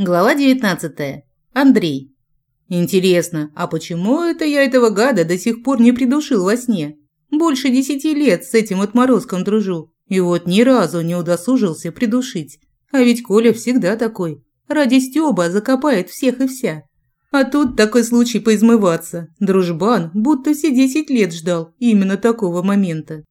Глава 19. Андрей. Интересно, а почему это я этого гада до сих пор не придушил во сне? Больше десяти лет с этим отморозком дружу, и вот ни разу не удосужился придушить. А ведь Коля всегда такой. Ради Стёба закопает всех и вся. А тут такой случай поизмываться. Дружбан будто все десять лет ждал именно такого момента.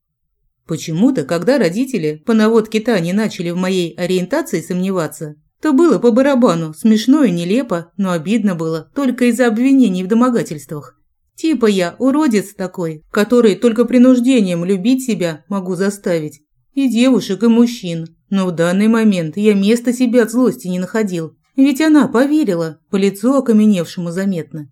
Почему-то, когда родители по наводке Тани начали в моей ориентации сомневаться, то было по барабану, смешно и нелепо, но обидно было только из-за обвинений в домогательствах. Типа я уродец такой, который только принуждением любить себя могу заставить. И девушек, и мужчин. Но в данный момент я места себе от злости не находил. Ведь она поверила, по лицу окаменевшему заметно.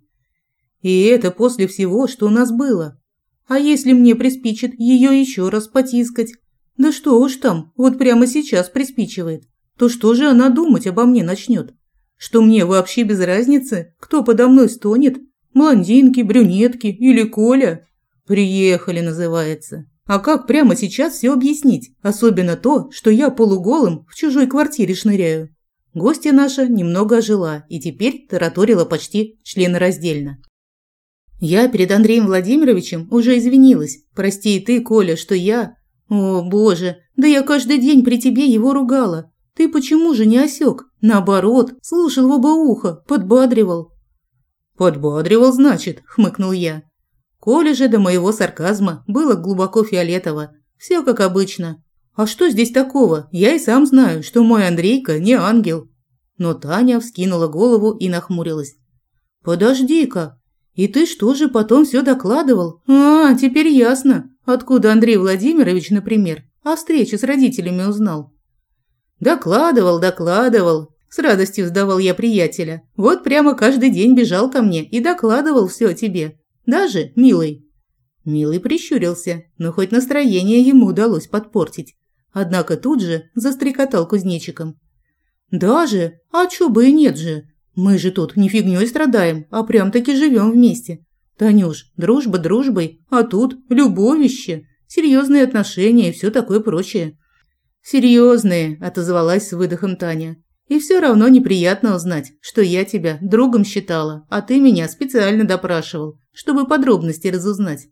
И это после всего, что у нас было. А если мне приспичит ее еще раз потискать? Да что уж там, вот прямо сейчас приспичивает то что же она думать обо мне начнет? Что мне вообще без разницы, кто подо мной стонет? Блондинки, брюнетки или Коля? Приехали, называется. А как прямо сейчас все объяснить? Особенно то, что я полуголым в чужой квартире шныряю. Гостья наша немного ожила и теперь тараторила почти членораздельно. Я перед Андреем Владимировичем уже извинилась. Прости и ты, Коля, что я... О, боже, да я каждый день при тебе его ругала. Ты почему же не осек? Наоборот, слушал в оба уха, подбадривал. Подбадривал, значит, хмыкнул я. Коля же до моего сарказма было глубоко фиолетово. Все как обычно. А что здесь такого? Я и сам знаю, что мой Андрейка не ангел. Но Таня вскинула голову и нахмурилась. Подожди-ка. И ты что же потом все докладывал? А, теперь ясно, откуда Андрей Владимирович, например, о встрече с родителями узнал. Докладывал, докладывал. С радостью сдавал я приятеля. Вот прямо каждый день бежал ко мне и докладывал все о тебе. Даже, милый. Милый прищурился, но хоть настроение ему удалось подпортить. Однако тут же застрекотал кузнечиком. «Даже? А чё бы и нет же. Мы же тут не фигнёй страдаем, а прям-таки живем вместе. Танюш, дружба дружбой, а тут любовище, серьезные отношения и все такое прочее. «Серьезные», – отозвалась с выдохом Таня. «И все равно неприятно узнать, что я тебя другом считала, а ты меня специально допрашивал, чтобы подробности разузнать.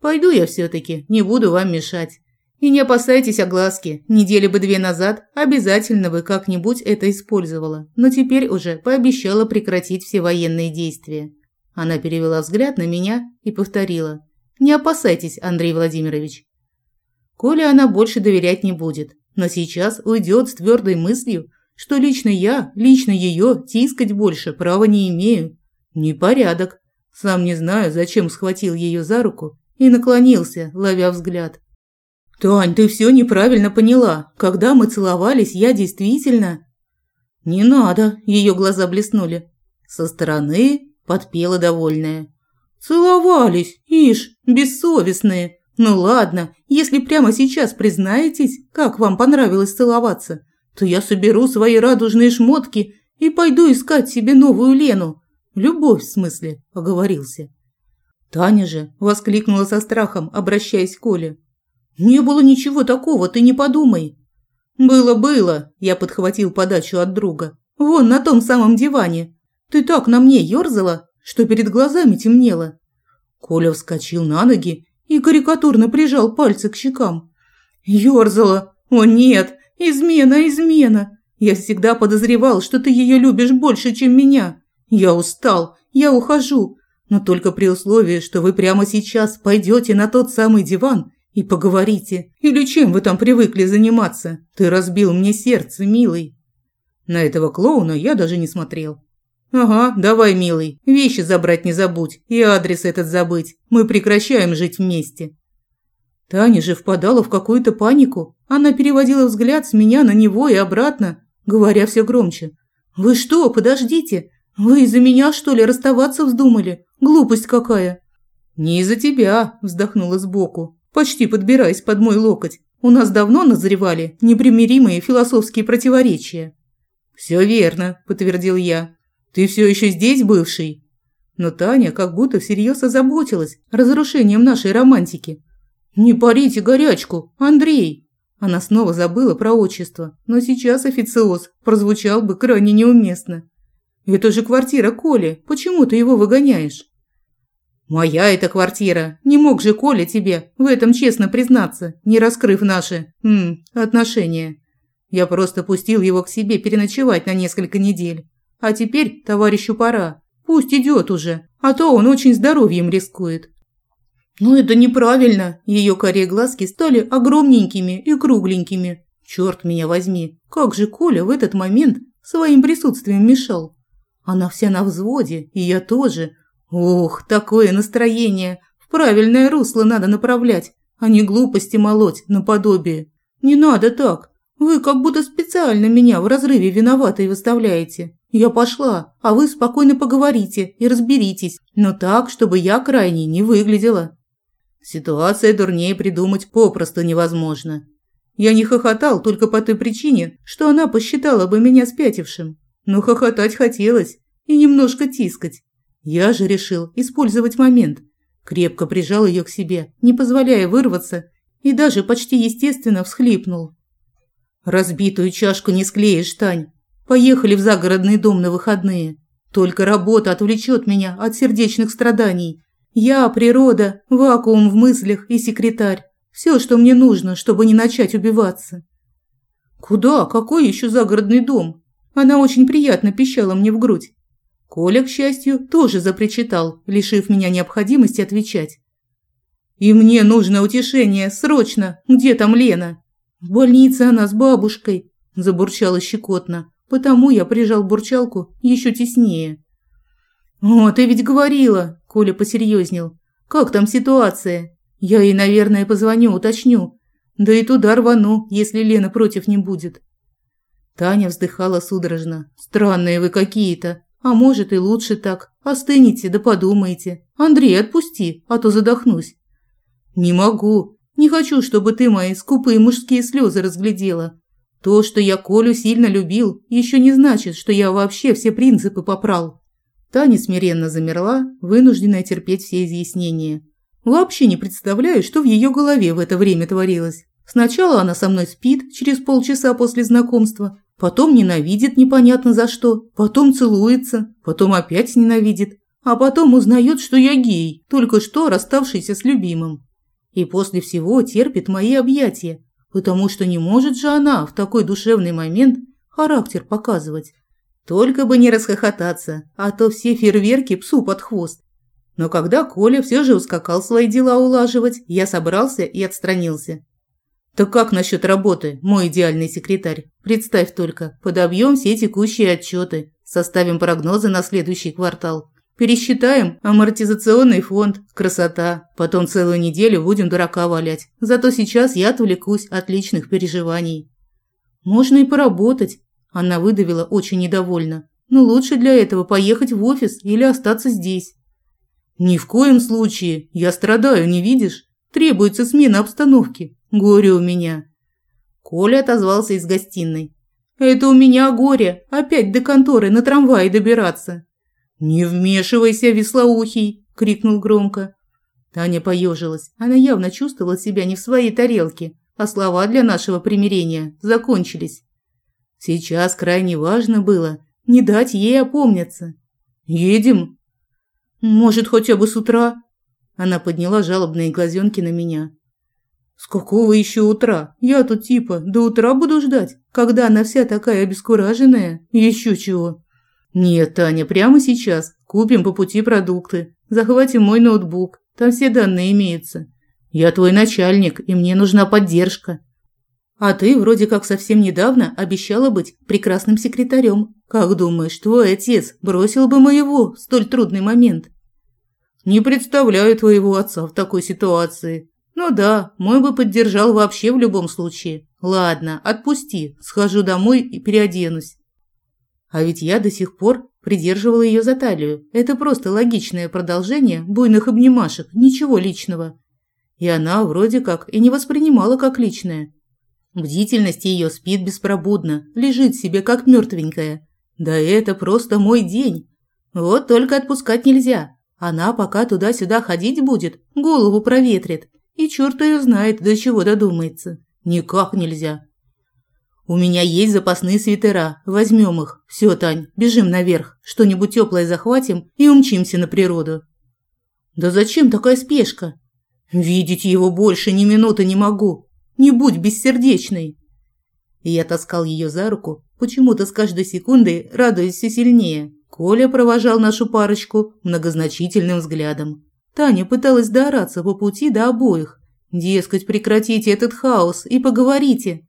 Пойду я все-таки, не буду вам мешать. И не опасайтесь огласки, недели бы две назад обязательно бы как-нибудь это использовала, но теперь уже пообещала прекратить все военные действия». Она перевела взгляд на меня и повторила. «Не опасайтесь, Андрей Владимирович». Коля она больше доверять не будет, но сейчас уйдет с твердой мыслью, что лично я, лично ее тискать больше права не имею. Непорядок. Сам не знаю, зачем схватил ее за руку и наклонился, ловя взгляд. «Тань, ты все неправильно поняла. Когда мы целовались, я действительно...» «Не надо», – ее глаза блеснули. Со стороны подпела довольная. «Целовались, ишь, бессовестные. Ну ладно, если прямо сейчас признаетесь, как вам понравилось целоваться, то я соберу свои радужные шмотки и пойду искать себе новую Лену. Любовь, в смысле, оговорился. Таня же воскликнула со страхом, обращаясь к Коле. «Не было ничего такого, ты не подумай». «Было-было», – я подхватил подачу от друга. «Вон на том самом диване. Ты так на мне ёрзала, что перед глазами темнело». Коля вскочил на ноги и карикатурно прижал пальцы к щекам. Ёрзала. О нет, измена, измена. Я всегда подозревал, что ты ее любишь больше, чем меня. Я устал, я ухожу, но только при условии, что вы прямо сейчас пойдете на тот самый диван и поговорите. Или чем вы там привыкли заниматься? Ты разбил мне сердце, милый. На этого клоуна я даже не смотрел. «Ага, давай, милый, вещи забрать не забудь и адрес этот забыть. Мы прекращаем жить вместе». Таня же впадала в какую-то панику. Она переводила взгляд с меня на него и обратно, говоря все громче. «Вы что, подождите! Вы из-за меня, что ли, расставаться вздумали? Глупость какая!» «Не из-за тебя», – вздохнула сбоку, почти подбираясь под мой локоть. «У нас давно назревали непримиримые философские противоречия». «Все верно», – подтвердил я. Ты все еще здесь, бывший?» Но Таня как будто всерьез озаботилась разрушением нашей романтики. «Не парите горячку, Андрей!» Она снова забыла про отчество, но сейчас официоз прозвучал бы крайне неуместно. «Это же квартира Коли, почему ты его выгоняешь?» «Моя эта квартира. Не мог же Коля тебе в этом честно признаться, не раскрыв наши м, отношения. Я просто пустил его к себе переночевать на несколько недель. А теперь товарищу пора. Пусть идет уже, а то он очень здоровьем рискует». «Но это неправильно!» Ее карие глазки стали огромненькими и кругленькими. Черт меня возьми, как же Коля в этот момент своим присутствием мешал? Она вся на взводе, и я тоже – Ох, такое настроение! В правильное русло надо направлять, а не глупости молоть наподобие. Не надо так. Вы как будто специально меня в разрыве виноватой выставляете. Я пошла, а вы спокойно поговорите и разберитесь, но так, чтобы я крайне не выглядела. Ситуация дурнее придумать попросту невозможно. Я не хохотал только по той причине, что она посчитала бы меня спятившим. Но хохотать хотелось и немножко тискать. Я же решил использовать момент. Крепко прижал ее к себе, не позволяя вырваться, и даже почти естественно всхлипнул. «Разбитую чашку не склеишь, Тань. Поехали в загородный дом на выходные. Только работа отвлечет меня от сердечных страданий. Я, природа, вакуум в мыслях и секретарь. Все, что мне нужно, чтобы не начать убиваться». «Куда? Какой еще загородный дом?» Она очень приятно пищала мне в грудь. Коля, к счастью, тоже запричитал, лишив меня необходимости отвечать. «И мне нужно утешение, срочно! Где там Лена?» «В больнице она с бабушкой», – забурчала щекотно, потому я прижал бурчалку еще теснее. «О, ты ведь говорила!» – Коля посерьезнел. «Как там ситуация? Я ей, наверное, позвоню, уточню. Да и туда рвану, если Лена против не будет». Таня вздыхала судорожно. «Странные вы какие-то. А может и лучше так. Остынете да подумайте. Андрей, отпусти, а то задохнусь. Не могу. Не хочу, чтобы ты мои скупые мужские слезы разглядела. То, что я Колю сильно любил, еще не значит, что я вообще все принципы попрал. Таня смиренно замерла, вынужденная терпеть все изъяснения. Вообще не представляю, что в ее голове в это время творилось. Сначала она со мной спит через полчаса после знакомства, Потом ненавидит непонятно за что, потом целуется, потом опять ненавидит, а потом узнает, что я гей, только что расставшийся с любимым. И после всего терпит мои объятия, потому что не может же она в такой душевный момент характер показывать. Только бы не расхохотаться, а то все фейерверки псу под хвост. Но когда Коля все же ускакал свои дела улаживать, я собрался и отстранился. Так как насчет работы, мой идеальный секретарь? Представь только, подобьем все текущие отчеты, составим прогнозы на следующий квартал. Пересчитаем амортизационный фонд, красота. Потом целую неделю будем дурака валять. Зато сейчас я отвлекусь от личных переживаний. Можно и поработать. Она выдавила очень недовольно. Но лучше для этого поехать в офис или остаться здесь. Ни в коем случае. Я страдаю, не видишь? Требуется смена обстановки. Горе у меня. Коля отозвался из гостиной. Это у меня горе. Опять до конторы на трамвае добираться. Не вмешивайся, веслоухий, крикнул громко. Таня поежилась. Она явно чувствовала себя не в своей тарелке, а слова для нашего примирения закончились. Сейчас крайне важно было не дать ей опомниться. Едем? Может, хотя бы с утра? Она подняла жалобные глазенки на меня. «С какого еще утра? Я тут типа до утра буду ждать, когда она вся такая обескураженная. Еще чего?» «Нет, Таня, прямо сейчас. Купим по пути продукты. Захватим мой ноутбук. Там все данные имеются. Я твой начальник, и мне нужна поддержка». «А ты вроде как совсем недавно обещала быть прекрасным секретарем. Как думаешь, твой отец бросил бы моего в столь трудный момент?» «Не представляю твоего отца в такой ситуации», ну да, мой бы поддержал вообще в любом случае. Ладно, отпусти, схожу домой и переоденусь. А ведь я до сих пор придерживала ее за талию. Это просто логичное продолжение буйных обнимашек, ничего личного. И она вроде как и не воспринимала как личное. Бдительность ее спит беспробудно, лежит себе как мертвенькая. Да это просто мой день. Вот только отпускать нельзя. Она пока туда-сюда ходить будет, голову проветрит. И черт ее знает, до чего додумается. Никак нельзя. У меня есть запасные свитера. Возьмем их. Все, Тань, бежим наверх. Что-нибудь теплое захватим и умчимся на природу. Да зачем такая спешка? Видеть его больше ни минуты не могу. Не будь бессердечной. Я таскал ее за руку, почему-то с каждой секундой радуясь все сильнее. Коля провожал нашу парочку многозначительным взглядом. Таня пыталась доораться по пути до обоих. Дескать, прекратите этот хаос и поговорите.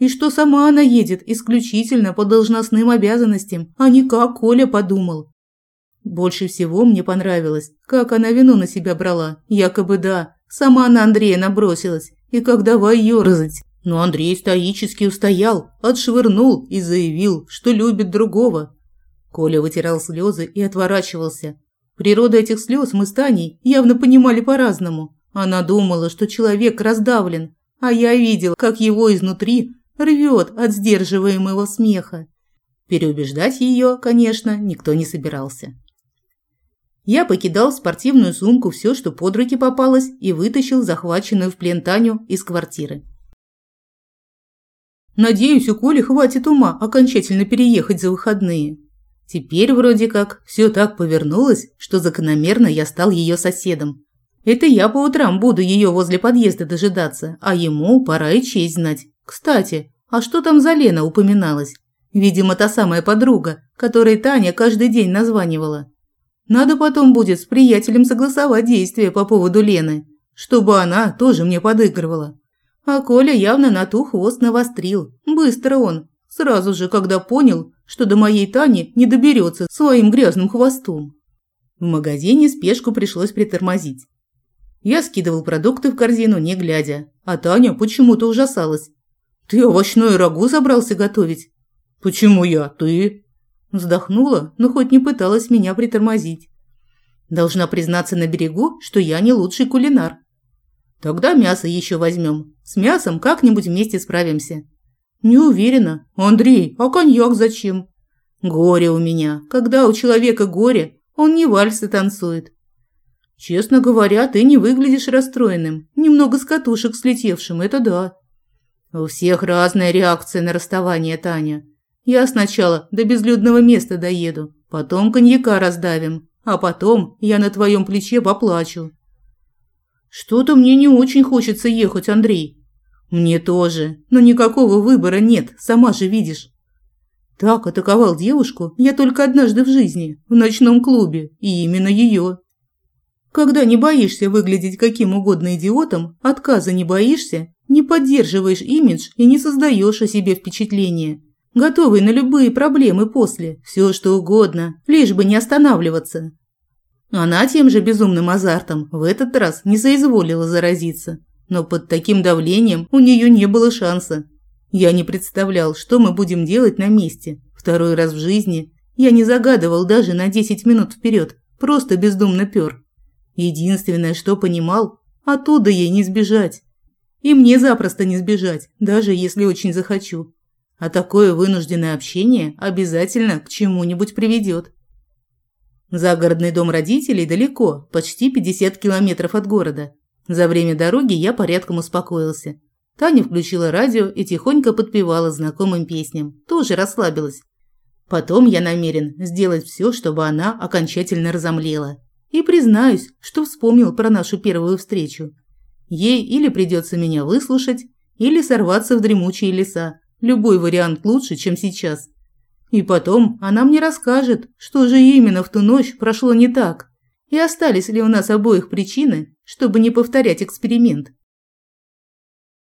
И что сама она едет исключительно по должностным обязанностям, а не как Коля подумал. Больше всего мне понравилось, как она вину на себя брала. Якобы да, сама на Андрея набросилась, и как давай ёрзать. Но Андрей стоически устоял, отшвырнул и заявил, что любит другого. Коля вытирал слезы и отворачивался. Природа этих слез мы с Таней явно понимали по-разному. Она думала, что человек раздавлен, а я видел, как его изнутри рвет от сдерживаемого смеха. Переубеждать ее, конечно, никто не собирался. Я покидал в спортивную сумку все, что под руки попалось, и вытащил захваченную в плен Таню из квартиры. Надеюсь, у Коли хватит ума окончательно переехать за выходные. Теперь вроде как все так повернулось, что закономерно я стал ее соседом. Это я по утрам буду ее возле подъезда дожидаться, а ему пора и честь знать. Кстати, а что там за Лена упоминалась? Видимо, та самая подруга, которой Таня каждый день названивала. Надо потом будет с приятелем согласовать действия по поводу Лены, чтобы она тоже мне подыгрывала. А Коля явно на ту хвост навострил. Быстро он. Сразу же, когда понял, что до моей Тани не доберется своим грязным хвостом. В магазине спешку пришлось притормозить. Я скидывал продукты в корзину, не глядя, а Таня почему-то ужасалась. «Ты овощное рагу собрался готовить?» «Почему я? Ты?» Вздохнула, но хоть не пыталась меня притормозить. Должна признаться на берегу, что я не лучший кулинар. Тогда мясо еще возьмем. С мясом как-нибудь вместе справимся. Не уверена. Андрей, а коньяк зачем? Горе у меня. Когда у человека горе, он не вальсы танцует. Честно говоря, ты не выглядишь расстроенным. Немного с катушек слетевшим, это да. У всех разная реакция на расставание, Таня. Я сначала до безлюдного места доеду, потом коньяка раздавим, а потом я на твоем плече поплачу. Что-то мне не очень хочется ехать, Андрей. Мне тоже, но никакого выбора нет, сама же видишь. Так атаковал девушку я только однажды в жизни, в ночном клубе, и именно ее. Когда не боишься выглядеть каким угодно идиотом, отказа не боишься, не поддерживаешь имидж и не создаешь о себе впечатление. Готовый на любые проблемы после, все что угодно, лишь бы не останавливаться. Она тем же безумным азартом в этот раз не соизволила заразиться но под таким давлением у нее не было шанса. Я не представлял, что мы будем делать на месте. Второй раз в жизни я не загадывал даже на 10 минут вперед, просто бездумно пёр. Единственное, что понимал, оттуда ей не сбежать. И мне запросто не сбежать, даже если очень захочу. А такое вынужденное общение обязательно к чему-нибудь приведет. Загородный дом родителей далеко, почти 50 километров от города. За время дороги я порядком успокоился. Таня включила радио и тихонько подпевала знакомым песням. Тоже расслабилась. Потом я намерен сделать все, чтобы она окончательно разомлела. И признаюсь, что вспомнил про нашу первую встречу. Ей или придется меня выслушать, или сорваться в дремучие леса. Любой вариант лучше, чем сейчас. И потом она мне расскажет, что же именно в ту ночь прошло не так. И остались ли у нас обоих причины, чтобы не повторять эксперимент?